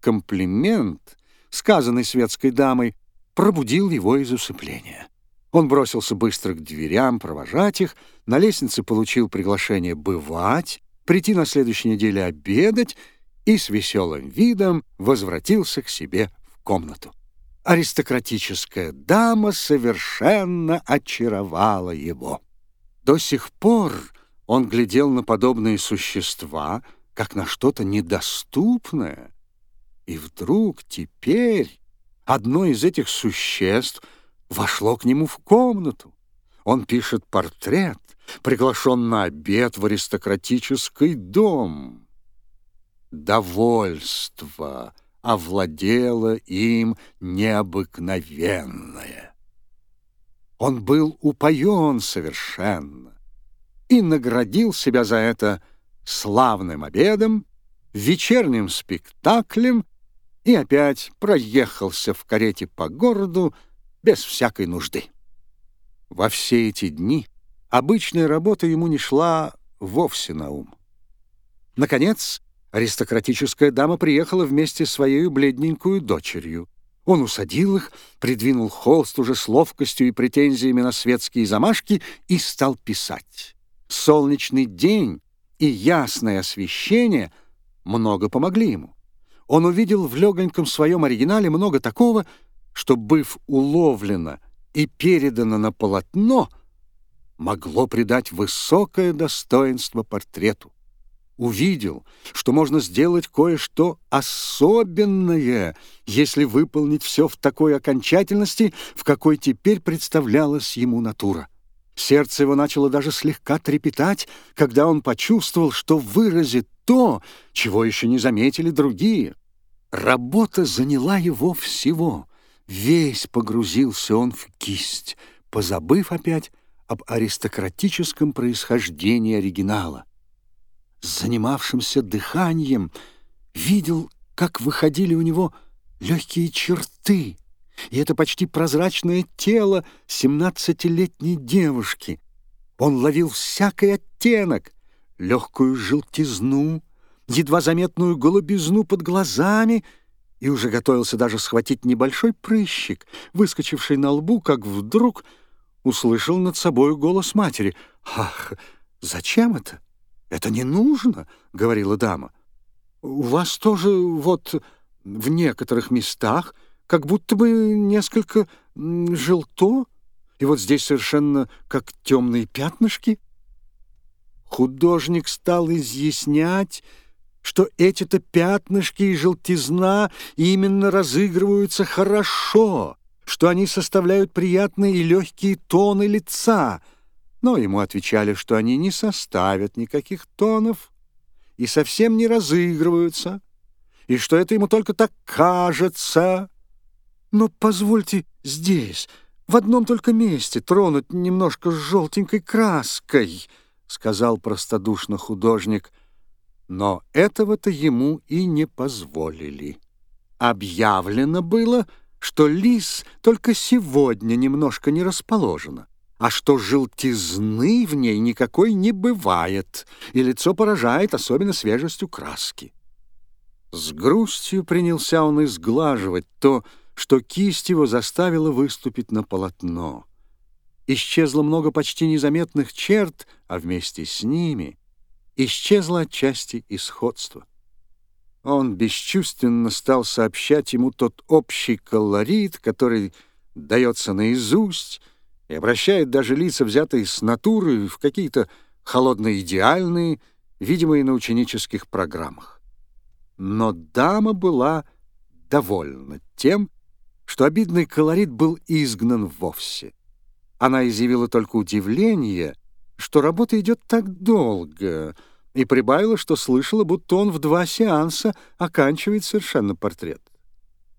комплимент, сказанный светской дамой, пробудил его из усыпления. Он бросился быстро к дверям, провожать их, на лестнице получил приглашение бывать, прийти на следующей неделе обедать и с веселым видом возвратился к себе в комнату. Аристократическая дама совершенно очаровала его. До сих пор он глядел на подобные существа, как на что-то недоступное. И вдруг теперь одно из этих существ вошло к нему в комнату. Он пишет портрет, приглашен на обед в аристократический дом. Довольство овладело им необыкновенное. Он был упоен совершенно и наградил себя за это славным обедом, вечерним спектаклем и опять проехался в карете по городу без всякой нужды. Во все эти дни обычная работа ему не шла вовсе на ум. Наконец, аристократическая дама приехала вместе с своей бледненькую дочерью. Он усадил их, придвинул холст уже с ловкостью и претензиями на светские замашки и стал писать. Солнечный день и ясное освещение много помогли ему. Он увидел в легоньком своем оригинале много такого, что, быв уловлено и передано на полотно, могло придать высокое достоинство портрету. Увидел, что можно сделать кое-что особенное, если выполнить все в такой окончательности, в какой теперь представлялась ему натура. Сердце его начало даже слегка трепетать, когда он почувствовал, что выразит то, чего еще не заметили другие. Работа заняла его всего. Весь погрузился он в кисть, позабыв опять об аристократическом происхождении оригинала. Занимавшимся дыханием видел, как выходили у него легкие черты, и это почти прозрачное тело семнадцатилетней девушки. Он ловил всякий оттенок, легкую желтизну, едва заметную голубизну под глазами и уже готовился даже схватить небольшой прыщик, выскочивший на лбу, как вдруг услышал над собой голос матери. «Ах, зачем это? Это не нужно», — говорила дама. «У вас тоже вот в некоторых местах как будто бы несколько желто, и вот здесь совершенно как темные пятнышки». Художник стал изъяснять, что эти-то пятнышки и желтизна именно разыгрываются хорошо, что они составляют приятные и легкие тоны лица, но ему отвечали, что они не составят никаких тонов и совсем не разыгрываются, и что это ему только так кажется. Но позвольте здесь, в одном только месте, тронуть немножко желтенькой краской, — сказал простодушно художник — но этого-то ему и не позволили. Объявлено было, что лис только сегодня немножко не расположена, а что желтизны в ней никакой не бывает, и лицо поражает особенно свежестью краски. С грустью принялся он изглаживать то, что кисть его заставила выступить на полотно. Исчезло много почти незаметных черт, а вместе с ними исчезло отчасти и. Он бесчувственно стал сообщать ему тот общий колорит, который дается наизусть и обращает даже лица, взятые с натуры, в какие-то холодно-идеальные, видимые на ученических программах. Но дама была довольна тем, что обидный колорит был изгнан вовсе. Она изъявила только удивление, что работа идет так долго — и прибавила, что слышала, будто он в два сеанса оканчивает совершенно портрет.